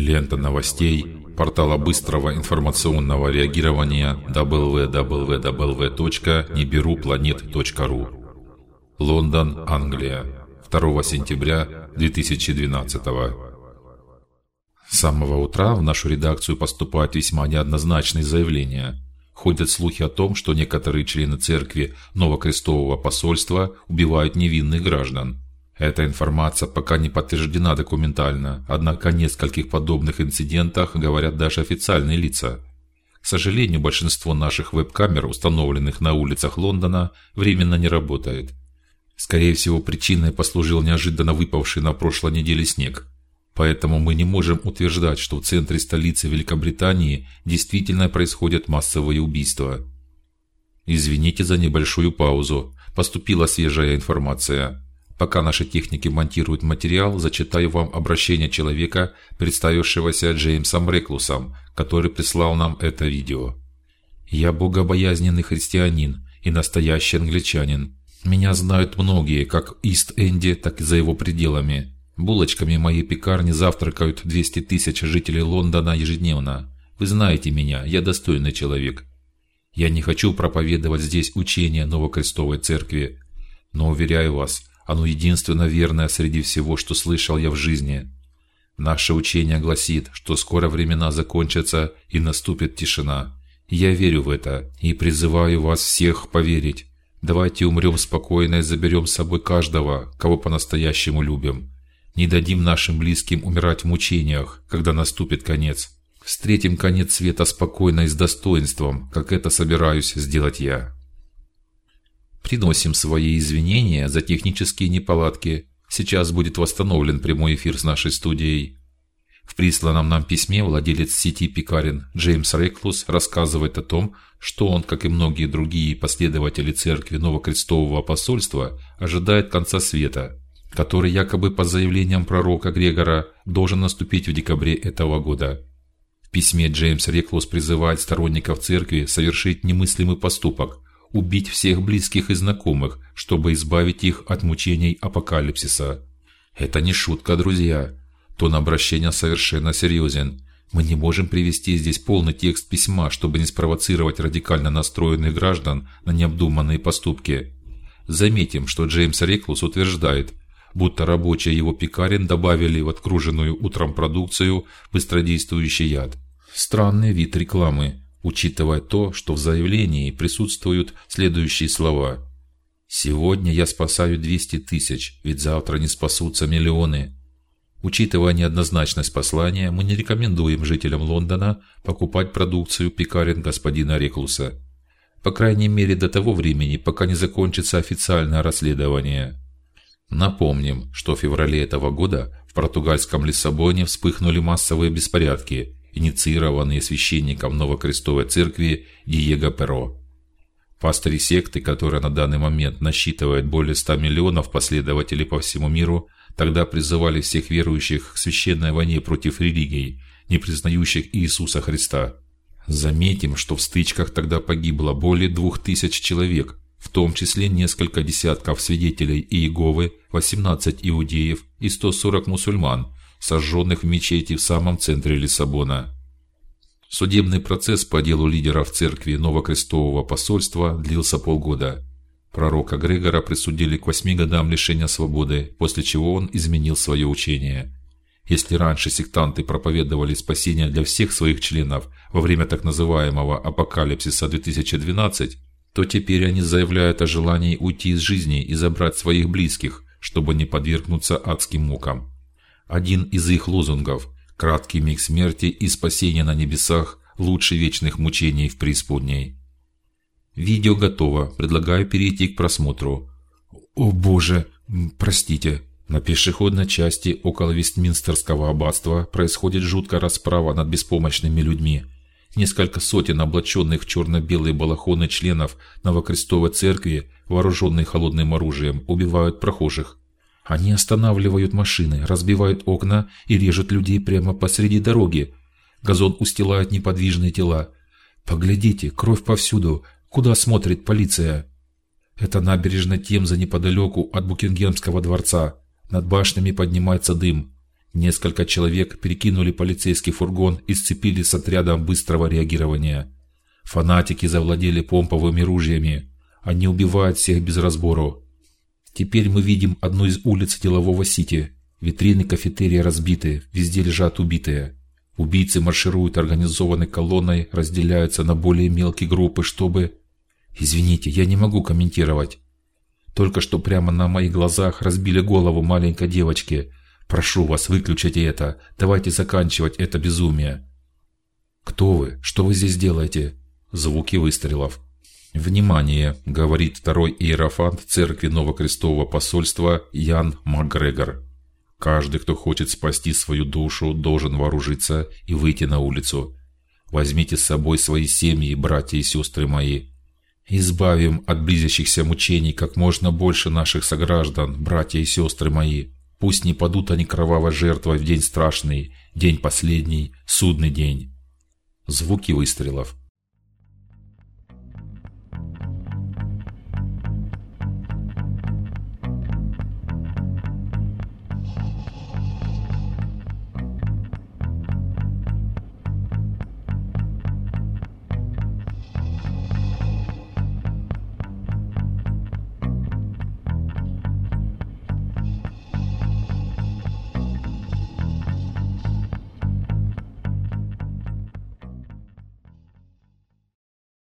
Лента новостей портала быстрого информационного реагирования www.neberuplanet.ru Лондон, Англия. 2 сентября 2012 С самого утра в нашу редакцию поступают весьма неоднозначные заявления. Ходят слухи о том, что некоторые члены церкви Новокрестового посольства убивают невинных граждан. Эта информация пока не подтверждена документально, однако о нескольких подобных инцидентах говорят даже официальные лица. К сожалению, большинство наших веб-камер, установленных на улицах Лондона, временно не работает. Скорее всего, причиной послужил неожиданно выпавший на прошлой неделе снег. Поэтому мы не можем утверждать, что в центре столицы Великобритании действительно происходят массовые убийства. Извините за небольшую паузу. Поступила свежая информация. Пока наши техники монтируют материал, зачитаю вам обращение человека, представившегося Джеймсом Реклусом, который прислал нам это видео. Я богобоязненный христианин и настоящий англичанин. Меня знают многие, как в Ист-Энде, так и за его пределами. Булочками моей пекарни завтракают 200 тысяч жителей Лондона ежедневно. Вы знаете меня, я достойный человек. Я не хочу проповедовать здесь учение Новокрестовой церкви, но уверяю вас, оно единственно верное среди всего, что слышал я в жизни. Наше учение гласит, что скоро времена закончатся и наступит тишина. Я верю в это и призываю вас всех поверить. Давайте умрем спокойно и заберем с собой каждого, кого по-настоящему любим. Не дадим нашим близким умирать в мучениях, когда наступит конец. Встретим конец света спокойно и с достоинством, как это собираюсь сделать я. Приносим свои извинения за технические неполадки. Сейчас будет восстановлен прямой эфир с нашей студией. В присланном нам письме владелец сети пекарен Джеймс Реклус рассказывает о том, что он, как и многие другие последователи церкви Новокрестового посольства, ожидает конца света, который якобы по заявлениям пророка Грегора должен наступить в декабре этого года. В письме Джеймс Реклус призывает сторонников церкви совершить немыслимый поступок убить всех близких и знакомых, чтобы избавить их от мучений апокалипсиса. Это не шутка, друзья. Тон обращения совершенно серьезен. Мы не можем привести здесь полный текст письма, чтобы не спровоцировать радикально настроенных граждан на необдуманные поступки. Заметим, что Джеймс Реклус утверждает, будто рабочие его пекарен добавили в откруженную утром продукцию быстродействующий яд. Странный вид рекламы учитывая то, что в заявлении присутствуют следующие слова: "Сегодня я спасаю 200 тысяч, ведь завтра не спасутся миллионы". Учитывая неоднозначность послания, мы не рекомендуем жителям Лондона покупать продукцию пекарен господина Реклуса, по крайней мере до того времени, пока не закончится официальное расследование. Напомним, что в феврале этого года в португальском Лиссабоне вспыхнули массовые беспорядки, инициированные священником Новокрестовой церкви Диего Перо. Пастыри секты, которая на данный момент насчитывает более 100 миллионов последователей по всему миру, тогда призывали всех верующих к священной войне против религий, не признающих Иисуса Христа. Заметим, что в стычках тогда погибло более двух тысяч человек, в том числе несколько десятков свидетелей Иеговы, 18 иудеев и 140 мусульман, сожженных в мечети в самом центре Лиссабона. Судебный процесс по делу лидеров церкви Новокрестового посольства длился полгода. Пророка Грегора присудили к восьми годам лишения свободы, после чего он изменил свое учение. Если раньше сектанты проповедовали спасение для всех своих членов во время так называемого апокалипсиса 2012, то теперь они заявляют о желании уйти из жизни и забрать своих близких, чтобы не подвергнуться адским мукам. Один из их лозунгов краткий миг смерти и спасения на небесах лучше вечных мучений в преисподней. Видео готово. Предлагаю перейти к просмотру. О Боже, простите. На пешеходной части около Вестминстерского аббатства происходит жуткая расправа над беспомощными людьми. Несколько сотен облаченных в черно-белые балахоны членов Новокрестовой церкви, вооруженные холодным оружием, убивают прохожих. Они останавливают машины, разбивают окна и режут людей прямо посреди дороги. Газон устилают неподвижные тела. Поглядите, кровь повсюду. Куда смотрит полиция? Это набережная Темза неподалеку от Букингемского дворца. Над башнями поднимается дым. Несколько человек перекинули полицейский фургон и сцепились с отрядом быстрого реагирования. Фанатики завладели помповыми ружьями. Они убивают всех без разбору. Теперь мы видим одну из улиц делового Сити. Витрины кафетерия разбиты, везде лежат убитые. Убийцы маршируют организованной колонной, разделяются на более мелкие группы, чтобы... Извините, я не могу комментировать. Только что прямо на моих глазах разбили голову маленькой девочки. Прошу вас, выключите это. Давайте заканчивать это безумие. Кто вы? Что вы здесь делаете? Звуки выстрелов. Внимание, говорит второй иерофант церкви Новокрестового посольства Ян Макгрегор. Каждый, кто хочет спасти свою душу, должен вооружиться и выйти на улицу. Возьмите с собой свои семьи, братья и сестры мои. Избавим от близящихся мучений как можно больше наших сограждан, братья и сестры мои. Пусть не падут они кровавой жертвой в день страшный, день последний, судный день. Звуки выстрелов.